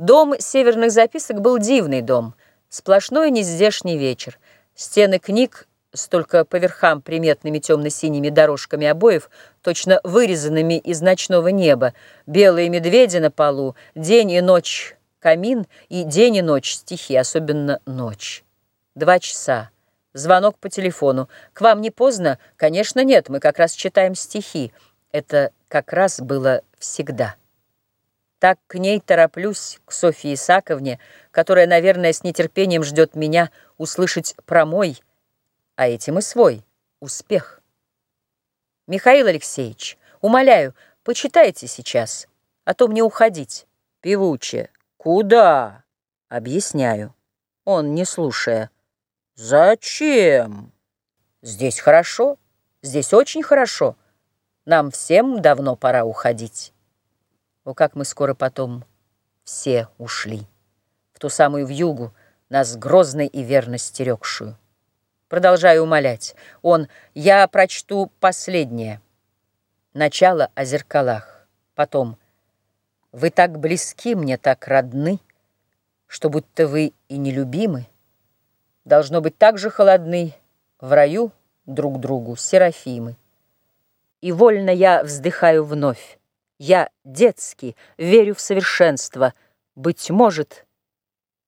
Дом северных записок был дивный дом, сплошной нездешний вечер. Стены книг, столько по верхам приметными темно-синими дорожками обоев, точно вырезанными из ночного неба, белые медведи на полу, день и ночь камин и день и ночь стихи, особенно ночь. Два часа. Звонок по телефону. «К вам не поздно?» «Конечно, нет, мы как раз читаем стихи». Это как раз было всегда. Так к ней тороплюсь, к Софье Исаковне, которая, наверное, с нетерпением ждет меня услышать про мой, а этим и свой, успех. Михаил Алексеевич, умоляю, почитайте сейчас, а то мне уходить. Певуче. Куда? Объясняю. Он, не слушая. Зачем? Здесь хорошо, здесь очень хорошо. Нам всем давно пора уходить. О, как мы скоро потом все ушли. В ту самую вьюгу, нас грозной и верно стерегшую. Продолжаю умолять. Он, я прочту последнее. Начало о зеркалах. Потом. Вы так близки мне, так родны, Что будто вы и нелюбимы. Должно быть так же холодны В раю друг другу серафимы. И вольно я вздыхаю вновь. Я детский, верю в совершенство. Быть может,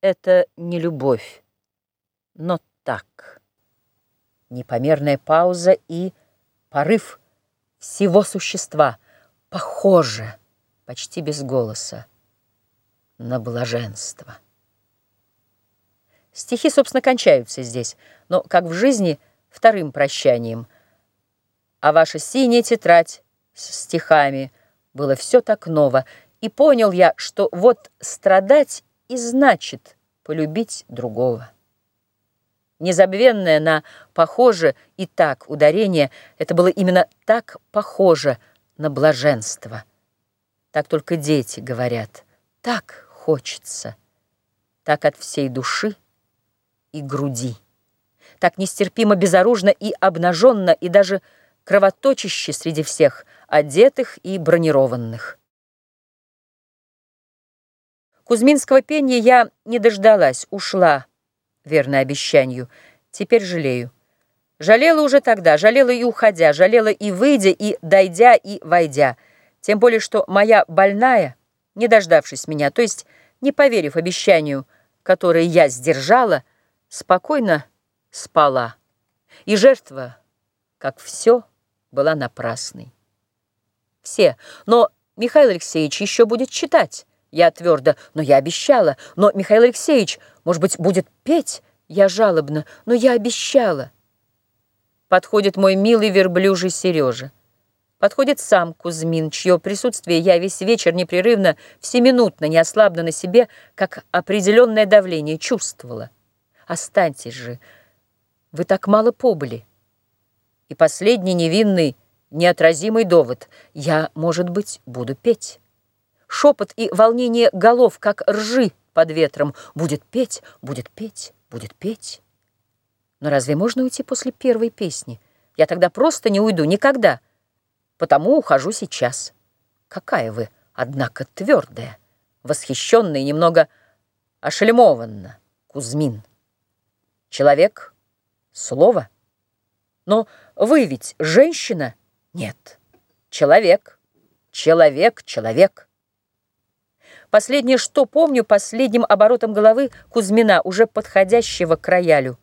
это не любовь, но так. Непомерная пауза и порыв всего существа, похоже, почти без голоса, на блаженство. Стихи, собственно, кончаются здесь, но, как в жизни, вторым прощанием. А ваша синяя тетрадь с стихами — было все так ново, и понял я, что вот страдать и значит полюбить другого. Незабвенное на «похоже» и так ударение, это было именно так похоже на блаженство. Так только дети говорят, так хочется, так от всей души и груди, так нестерпимо безоружно и обнаженно, и даже кровоточище среди всех, одетых и бронированных. Кузьминского пения я не дождалась, ушла, верно обещанию. Теперь жалею. Жалела уже тогда, жалела и уходя, жалела и выйдя, и дойдя, и войдя. Тем более, что моя больная, не дождавшись меня, то есть не поверив обещанию, которое я сдержала, спокойно спала. И жертва, как все, была напрасной. Все. Но Михаил Алексеевич еще будет читать. Я твердо, но я обещала. Но Михаил Алексеевич, может быть, будет петь? Я жалобно, но я обещала. Подходит мой милый верблюжий Сережа. Подходит сам Кузьмин, чье присутствие я весь вечер непрерывно, всеминутно, неослабно на себе, как определенное давление чувствовала. Останьтесь же, вы так мало побыли. И последний невинный, неотразимый довод. Я, может быть, буду петь. Шепот и волнение голов, как ржи под ветром. Будет петь, будет петь, будет петь. Но разве можно уйти после первой песни? Я тогда просто не уйду никогда. Потому ухожу сейчас. Какая вы, однако, твердая, восхищенная и немного ошельмованно, Кузьмин. Человек — слово. Но вы ведь женщина — нет, человек, человек, человек. Последнее, что помню, последним оборотом головы Кузьмина, уже подходящего к роялю.